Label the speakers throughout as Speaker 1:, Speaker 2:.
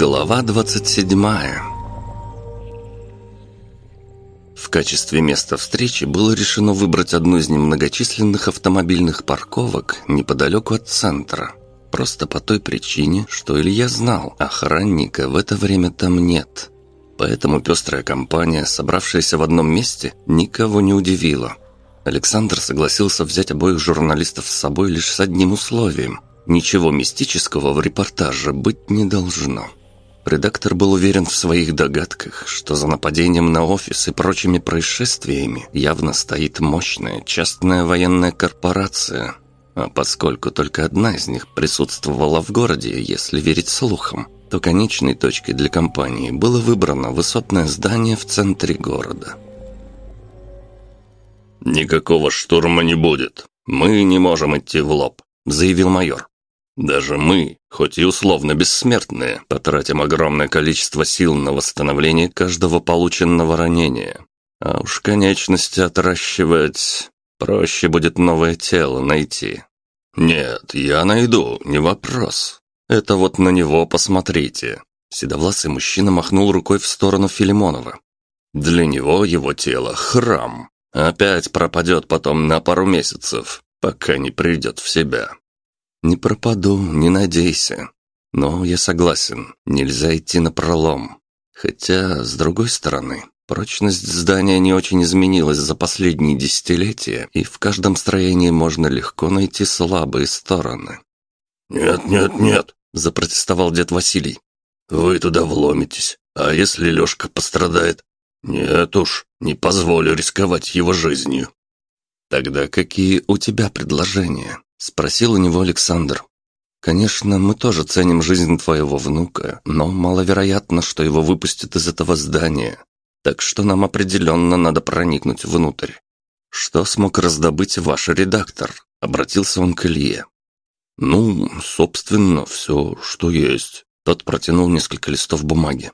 Speaker 1: Глава 27 В качестве места встречи было решено выбрать одну из немногочисленных автомобильных парковок неподалеку от центра. Просто по той причине, что Илья знал, охранника в это время там нет. Поэтому пестрая компания, собравшаяся в одном месте, никого не удивила. Александр согласился взять обоих журналистов с собой лишь с одним условием. Ничего мистического в репортаже быть не должно. Редактор был уверен в своих догадках, что за нападением на офис и прочими происшествиями явно стоит мощная частная военная корпорация. А поскольку только одна из них присутствовала в городе, если верить слухам, то конечной точкой для компании было выбрано высотное здание в центре города.
Speaker 2: «Никакого штурма не будет. Мы не можем идти в лоб», — заявил майор. Даже мы, хоть и условно бессмертные, потратим огромное количество сил на восстановление каждого полученного ранения. А уж конечности отращивать проще будет новое тело найти. Нет, я найду, не вопрос. Это вот на него посмотрите. Седовласый мужчина махнул рукой в сторону Филимонова. Для него его тело – храм. Опять пропадет потом на пару месяцев, пока не придет в себя.
Speaker 1: «Не пропаду, не надейся. Но я согласен, нельзя идти на пролом. Хотя, с другой стороны, прочность здания не очень изменилась за последние десятилетия, и в каждом строении можно легко найти слабые стороны».
Speaker 2: «Нет, нет, нет», – запротестовал дед Василий. «Вы туда вломитесь, а если Лешка пострадает? Нет уж, не позволю рисковать его жизнью».
Speaker 1: «Тогда какие у тебя предложения?» Спросил у него Александр. Конечно, мы тоже ценим жизнь твоего внука, но маловероятно, что его выпустят из этого здания. Так что нам определенно надо проникнуть внутрь. Что смог раздобыть ваш редактор? Обратился он к Илье.
Speaker 2: Ну, собственно, все, что есть. Тот протянул несколько листов бумаги.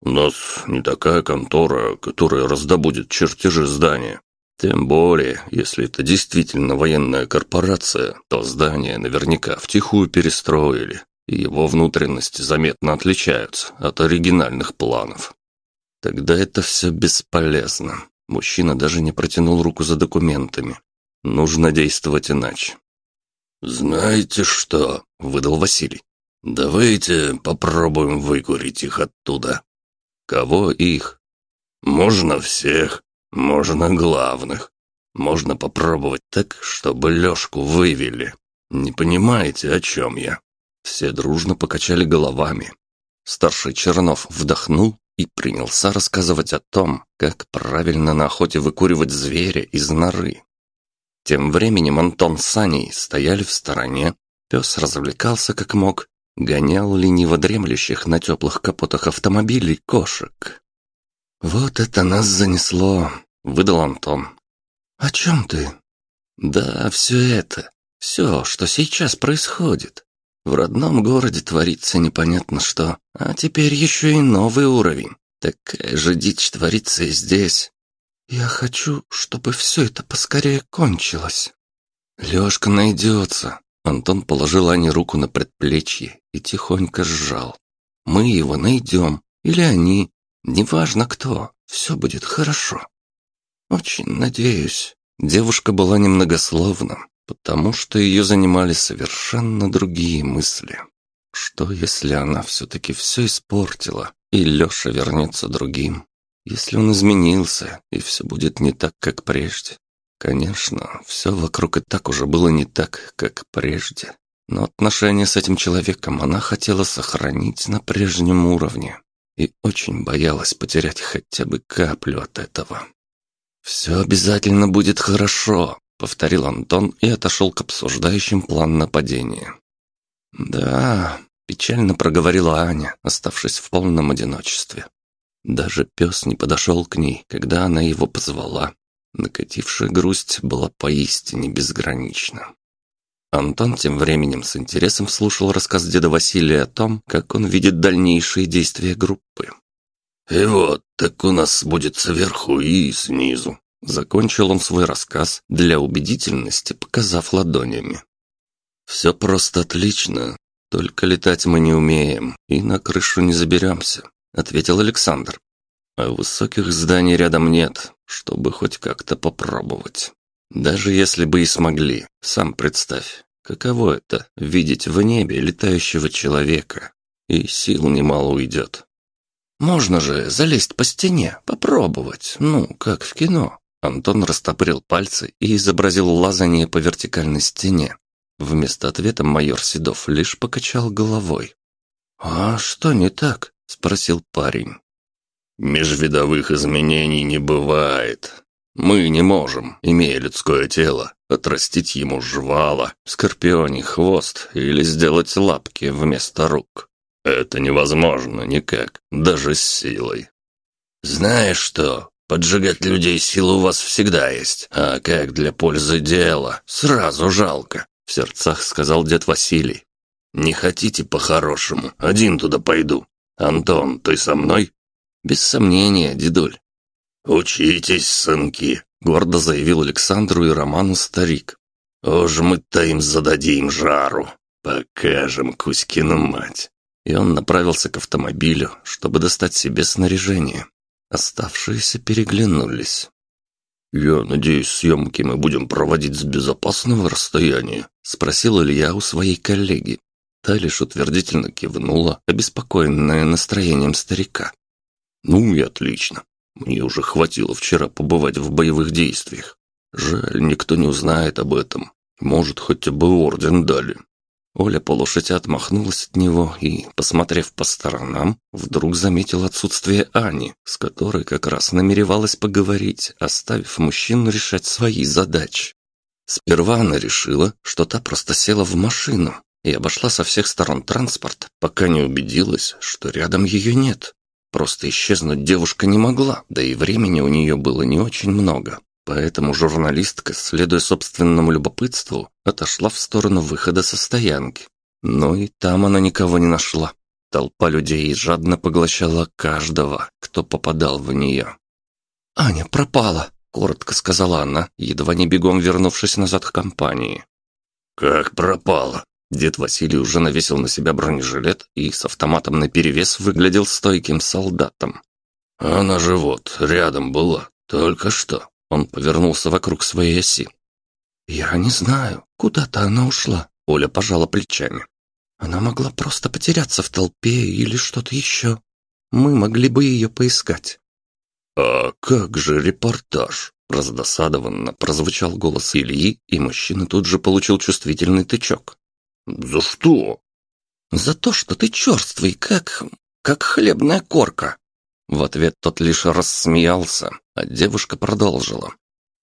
Speaker 2: У нас не такая контора, которая раздобудет чертежи здания. Тем более, если это действительно военная корпорация, то здание наверняка втихую перестроили, и его внутренности заметно отличаются от оригинальных планов.
Speaker 1: Тогда это все бесполезно. Мужчина даже не протянул руку за документами. Нужно действовать иначе.
Speaker 2: «Знаете что?» – выдал Василий. «Давайте попробуем выкурить их оттуда».
Speaker 1: «Кого их?»
Speaker 2: «Можно всех. Можно главных. Можно попробовать так, чтобы Лёшку вывели. Не понимаете, о чем я?»
Speaker 1: Все дружно покачали головами. Старший Чернов вдохнул и принялся рассказывать о том, как правильно на охоте выкуривать зверя из норы. Тем временем Антон с Саней стояли в стороне, пес развлекался как мог, гонял лениво дремлющих на теплых капотах автомобилей кошек. «Вот это нас занесло!» — выдал Антон. «О чем ты?» «Да, все это. Все, что сейчас происходит. В родном городе творится непонятно что, а теперь еще и новый уровень. Такая же дичь творится и здесь. Я хочу, чтобы все это поскорее кончилось. Лешка найдется». Антон положил Ане руку на предплечье и тихонько сжал. «Мы его найдем. Или они. Неважно кто. Все будет хорошо». «Очень надеюсь». Девушка была немногословна, потому что ее занимали совершенно другие мысли. Что, если она все-таки все испортила, и Леша вернется другим? Если он изменился, и все будет не так, как прежде? Конечно, все вокруг и так уже было не так, как прежде. Но отношения с этим человеком она хотела сохранить на прежнем уровне и очень боялась потерять хотя бы каплю от этого. «Все обязательно будет хорошо», — повторил Антон и отошел к обсуждающим план нападения. «Да», — печально проговорила Аня, оставшись в полном одиночестве. Даже пес не подошел к ней, когда она его позвала. Накатившая грусть была поистине безгранична. Антон тем временем с интересом слушал рассказ деда Василия о том, как он видит дальнейшие действия группы.
Speaker 2: «И вот, так у нас будет сверху и снизу», — закончил он свой рассказ для убедительности, показав ладонями.
Speaker 1: «Все просто отлично. Только летать мы не умеем и на крышу не заберемся», — ответил Александр. «А высоких зданий рядом нет, чтобы хоть как-то попробовать. Даже если бы и смогли, сам представь, каково это — видеть в небе летающего человека, и сил немало уйдет. Можно же залезть по стене, попробовать, ну, как в кино». Антон растопырил пальцы и изобразил лазание по вертикальной стене. Вместо ответа майор Седов лишь покачал головой. «А что не так?» – спросил парень.
Speaker 2: «Межвидовых изменений не бывает. Мы не можем, имея людское тело, отрастить ему жвала, скорпионий хвост или сделать лапки вместо рук. Это невозможно никак, даже с силой. Знаешь что, поджигать людей силу у вас всегда есть, а как для пользы дела, сразу жалко. В сердцах сказал дед Василий. «Не хотите по-хорошему? Один туда пойду. Антон, ты со мной?»
Speaker 1: «Без сомнения, дедуль».
Speaker 2: «Учитесь, сынки», — гордо заявил Александру и Роману старик. «Уж мы-то им зададим жару. Покажем Кузькину мать».
Speaker 1: И он направился к автомобилю, чтобы достать себе снаряжение. Оставшиеся переглянулись.
Speaker 2: «Я надеюсь, съемки мы будем проводить с безопасного расстояния?» – спросил Илья у своей коллеги.
Speaker 1: Та лишь утвердительно кивнула, обеспокоенная настроением старика.
Speaker 2: «Ну и отлично. Мне уже хватило вчера побывать в боевых действиях. Жаль, никто не узнает об этом. Может, хотя бы орден дали.
Speaker 1: Оля полушатя отмахнулась от него и, посмотрев по сторонам, вдруг заметила отсутствие Ани, с которой как раз намеревалась поговорить, оставив мужчину решать свои задачи. Сперва она решила, что та просто села в машину и обошла со всех сторон транспорт, пока не убедилась, что рядом ее нет. Просто исчезнуть девушка не могла, да и времени у нее было не очень много. Поэтому журналистка, следуя собственному любопытству, отошла в сторону выхода со стоянки. Но и там она никого не нашла. Толпа людей жадно поглощала каждого, кто попадал в нее. «Аня пропала», — коротко сказала она, едва не бегом вернувшись назад к компании.
Speaker 2: «Как пропала?»
Speaker 1: Дед Василий уже навесил на себя бронежилет и с автоматом наперевес выглядел стойким солдатом.
Speaker 2: «Она же вот, рядом была, только что».
Speaker 1: Он повернулся вокруг своей оси. «Я не знаю, куда-то она ушла», — Оля пожала плечами. «Она могла просто потеряться в толпе или что-то еще. Мы могли бы ее поискать».
Speaker 2: «А как же репортаж?»
Speaker 1: Раздосадованно прозвучал голос Ильи, и мужчина тут же получил чувствительный тычок.
Speaker 2: «За что?»
Speaker 1: «За то, что ты черствый, как... как хлебная корка». В ответ тот лишь рассмеялся, а девушка продолжила.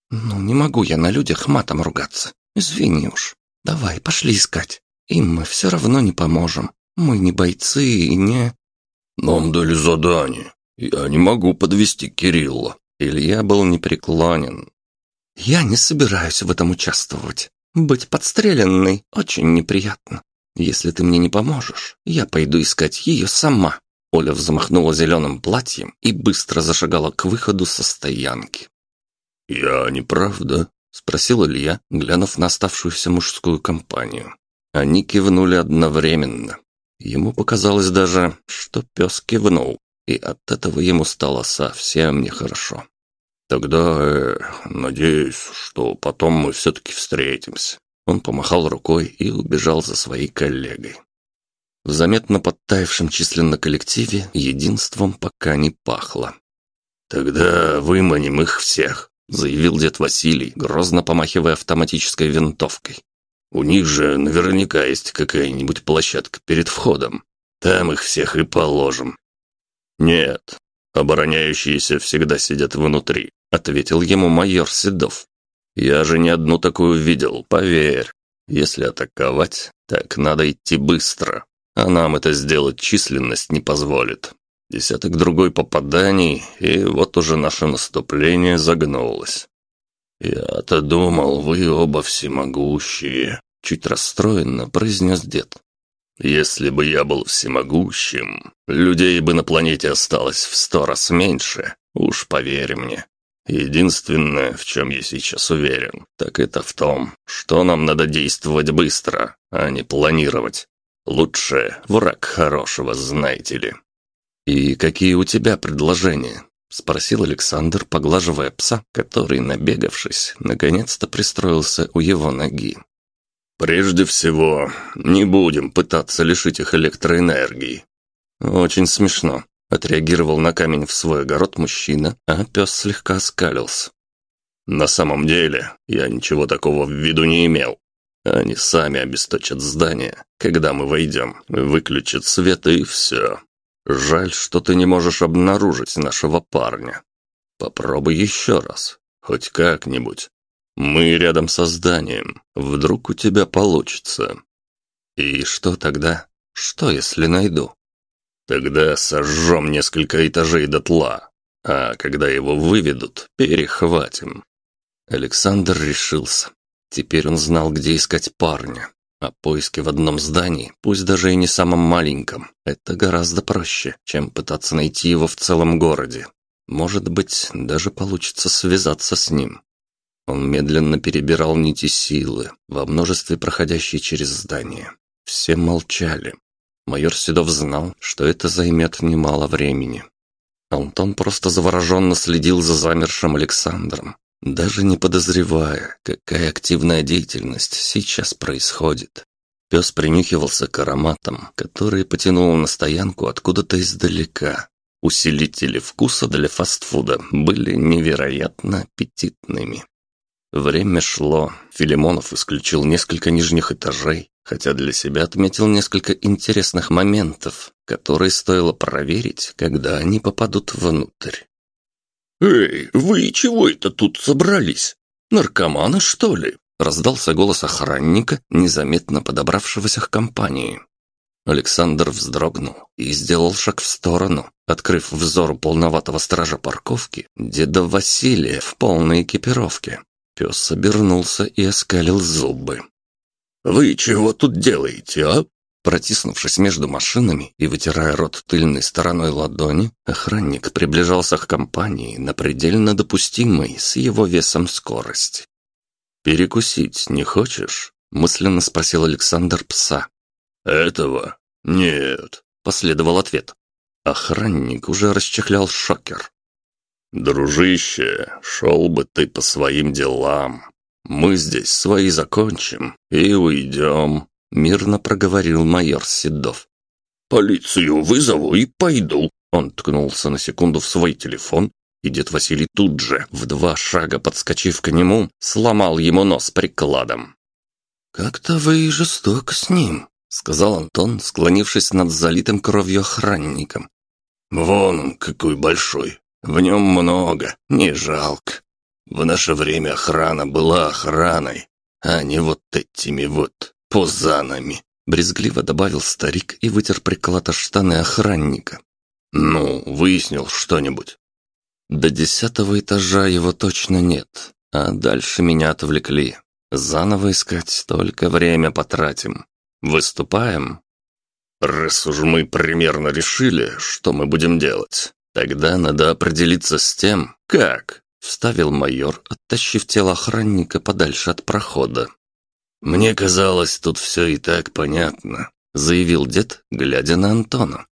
Speaker 1: «Ну, не могу я на людях матом ругаться. Извини уж. Давай, пошли искать. Им мы все равно не поможем. Мы не бойцы и не...»
Speaker 2: «Нам дали задание. Я не могу подвести Кирилла».
Speaker 1: Илья был непреклонен. «Я не собираюсь в этом участвовать. Быть подстреленной очень неприятно. Если ты мне не поможешь, я пойду искать ее сама». Оля взмахнула зеленым платьем и быстро зашагала к выходу со стоянки.
Speaker 2: «Я не прав, да?» – спросил Илья, глянув на оставшуюся мужскую компанию.
Speaker 1: Они кивнули одновременно. Ему показалось даже, что пес кивнул, и от этого ему стало совсем нехорошо.
Speaker 2: «Тогда, э, надеюсь, что потом мы все-таки встретимся».
Speaker 1: Он помахал рукой и убежал за своей коллегой. В заметно подтаявшем численно коллективе единством пока не пахло.
Speaker 2: «Тогда выманим их всех», — заявил дед Василий, грозно помахивая автоматической винтовкой. «У них же наверняка есть какая-нибудь площадка перед входом. Там их всех и положим».
Speaker 1: «Нет, обороняющиеся всегда сидят внутри», — ответил ему майор Седов. «Я же не одну такую видел, поверь. Если атаковать, так надо идти быстро, а нам это сделать численность не позволит. Десяток другой попаданий, и вот уже наше наступление загнулось.
Speaker 2: «Я-то думал, вы оба всемогущие», —
Speaker 1: чуть расстроенно произнес дед.
Speaker 2: «Если бы я был всемогущим, людей бы на планете осталось в сто раз меньше, уж поверь мне. Единственное, в чем я сейчас уверен, так это в том, что нам надо действовать быстро, а не планировать. Лучше враг хорошего, знаете ли.
Speaker 1: «И какие у тебя предложения?» — спросил Александр, поглаживая пса, который, набегавшись, наконец-то пристроился у его ноги.
Speaker 2: «Прежде всего, не будем пытаться лишить их электроэнергии».
Speaker 1: «Очень смешно», — отреагировал на камень в свой огород мужчина, а пес слегка оскалился.
Speaker 2: «На самом деле, я ничего такого в виду не имел. Они сами обесточат здание, когда мы войдем, выключат свет и все. Жаль, что ты не можешь обнаружить нашего парня. Попробуй еще раз, хоть как-нибудь. Мы рядом со зданием, вдруг у тебя получится.
Speaker 1: И что тогда? Что, если найду?
Speaker 2: Тогда сожжем несколько этажей дотла, а когда его выведут, перехватим.
Speaker 1: Александр решился. Теперь он знал, где искать парня. А поиски в одном здании, пусть даже и не самом маленьком, это гораздо проще, чем пытаться найти его в целом городе. Может быть, даже получится связаться с ним. Он медленно перебирал нити силы, во множестве проходящие через здание. Все молчали. Майор Седов знал, что это займет немало времени. Антон просто завороженно следил за замершим Александром, даже не подозревая, какая активная деятельность сейчас происходит. Пес принюхивался к ароматам, которые потянул на стоянку откуда-то издалека. Усилители вкуса для фастфуда были невероятно аппетитными. Время шло, Филимонов исключил несколько нижних этажей, хотя для себя отметил несколько интересных моментов, которые стоило проверить, когда они попадут внутрь.
Speaker 2: «Эй, вы чего это тут собрались? Наркоманы, что ли?»
Speaker 1: Раздался голос охранника, незаметно подобравшегося к компании. Александр вздрогнул и сделал шаг в сторону, открыв взору полноватого стража парковки, деда Василия в полной экипировке. Пес обернулся и оскалил зубы.
Speaker 2: «Вы чего тут делаете, а?»
Speaker 1: Протиснувшись между машинами и вытирая рот тыльной стороной ладони, охранник приближался к компании на предельно допустимой с его весом скорости. «Перекусить не хочешь?» – мысленно спросил Александр пса.
Speaker 2: «Этого? Нет», –
Speaker 1: последовал ответ. Охранник уже расчехлял шокер.
Speaker 2: «Дружище, шел бы ты по своим делам. Мы здесь свои закончим и уйдем».
Speaker 1: Мирно проговорил майор Седов.
Speaker 2: «Полицию вызову и пойду».
Speaker 1: Он ткнулся на секунду в свой телефон, и дед Василий тут же, в два шага подскочив к нему, сломал ему нос прикладом. «Как-то вы жестоко с ним», — сказал Антон, склонившись над залитым кровью охранником.
Speaker 2: «Вон он какой большой, в нем много, не жалко. В наше время охрана была охраной, а не вот этими вот позанами», —
Speaker 1: брезгливо добавил старик и вытер приклад о штаны охранника.
Speaker 2: «Ну, выяснил что-нибудь?»
Speaker 1: «До десятого этажа его точно нет, а дальше меня отвлекли. Заново искать только время потратим. Выступаем?»
Speaker 2: «Раз уж мы примерно решили, что мы будем делать, тогда надо определиться с тем, как», — вставил майор, оттащив тело охранника подальше от прохода. «Мне казалось, тут все и так понятно», — заявил дед, глядя на Антона.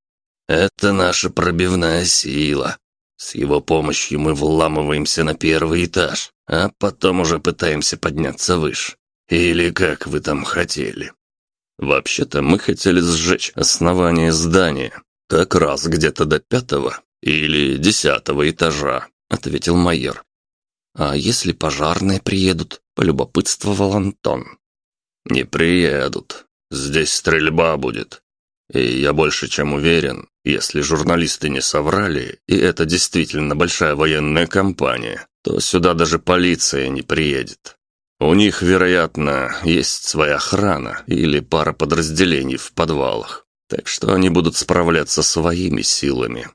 Speaker 2: «Это наша пробивная сила. С его помощью мы вламываемся на первый этаж, а потом уже пытаемся подняться выше. Или как вы там хотели?»
Speaker 1: «Вообще-то мы хотели сжечь основание здания, как раз где-то до пятого или десятого этажа», — ответил майор. «А если пожарные приедут?» — полюбопытствовал Антон.
Speaker 2: «Не приедут. Здесь стрельба будет. И я больше чем уверен, если журналисты не соврали, и это действительно большая военная кампания, то сюда даже полиция не приедет. У них, вероятно, есть своя охрана или пара подразделений в подвалах, так что они будут справляться своими силами».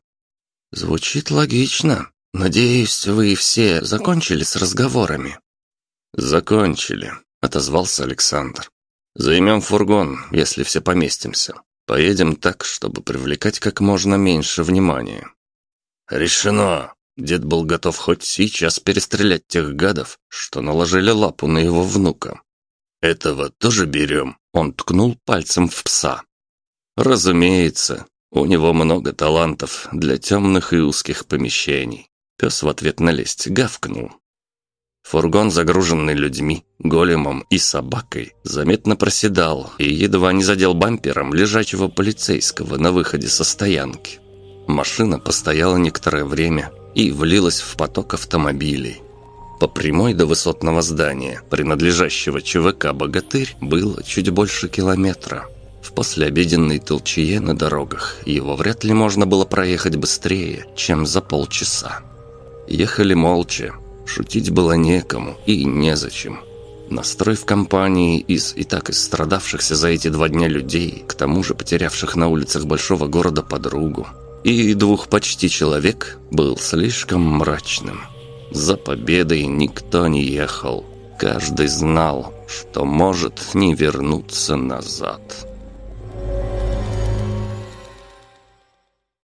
Speaker 1: «Звучит логично. Надеюсь, вы все закончили с разговорами?»
Speaker 2: «Закончили отозвался Александр. Займем фургон, если все поместимся. Поедем так, чтобы привлекать как можно меньше внимания. Решено. Дед был готов хоть сейчас перестрелять тех гадов, что наложили лапу на его внука. Этого тоже берем. Он ткнул пальцем в пса.
Speaker 1: Разумеется, у него много талантов для темных и узких помещений. Пес в ответ на лесть гавкнул. Фургон, загруженный людьми, големом и собакой, заметно проседал и едва не задел бампером лежачего полицейского на выходе со стоянки. Машина постояла некоторое время и влилась в поток автомобилей. По прямой до высотного здания, принадлежащего ЧВК «Богатырь», было чуть больше километра. В послеобеденной толчее на дорогах его вряд ли можно было проехать быстрее, чем за полчаса. Ехали молча, шутить было некому и незачем. Настрой в компании из и так истрадавшихся за эти два дня людей, к тому же потерявших на улицах большого города подругу, и двух почти человек был слишком мрачным. За победой никто не ехал. Каждый знал, что может не вернуться назад.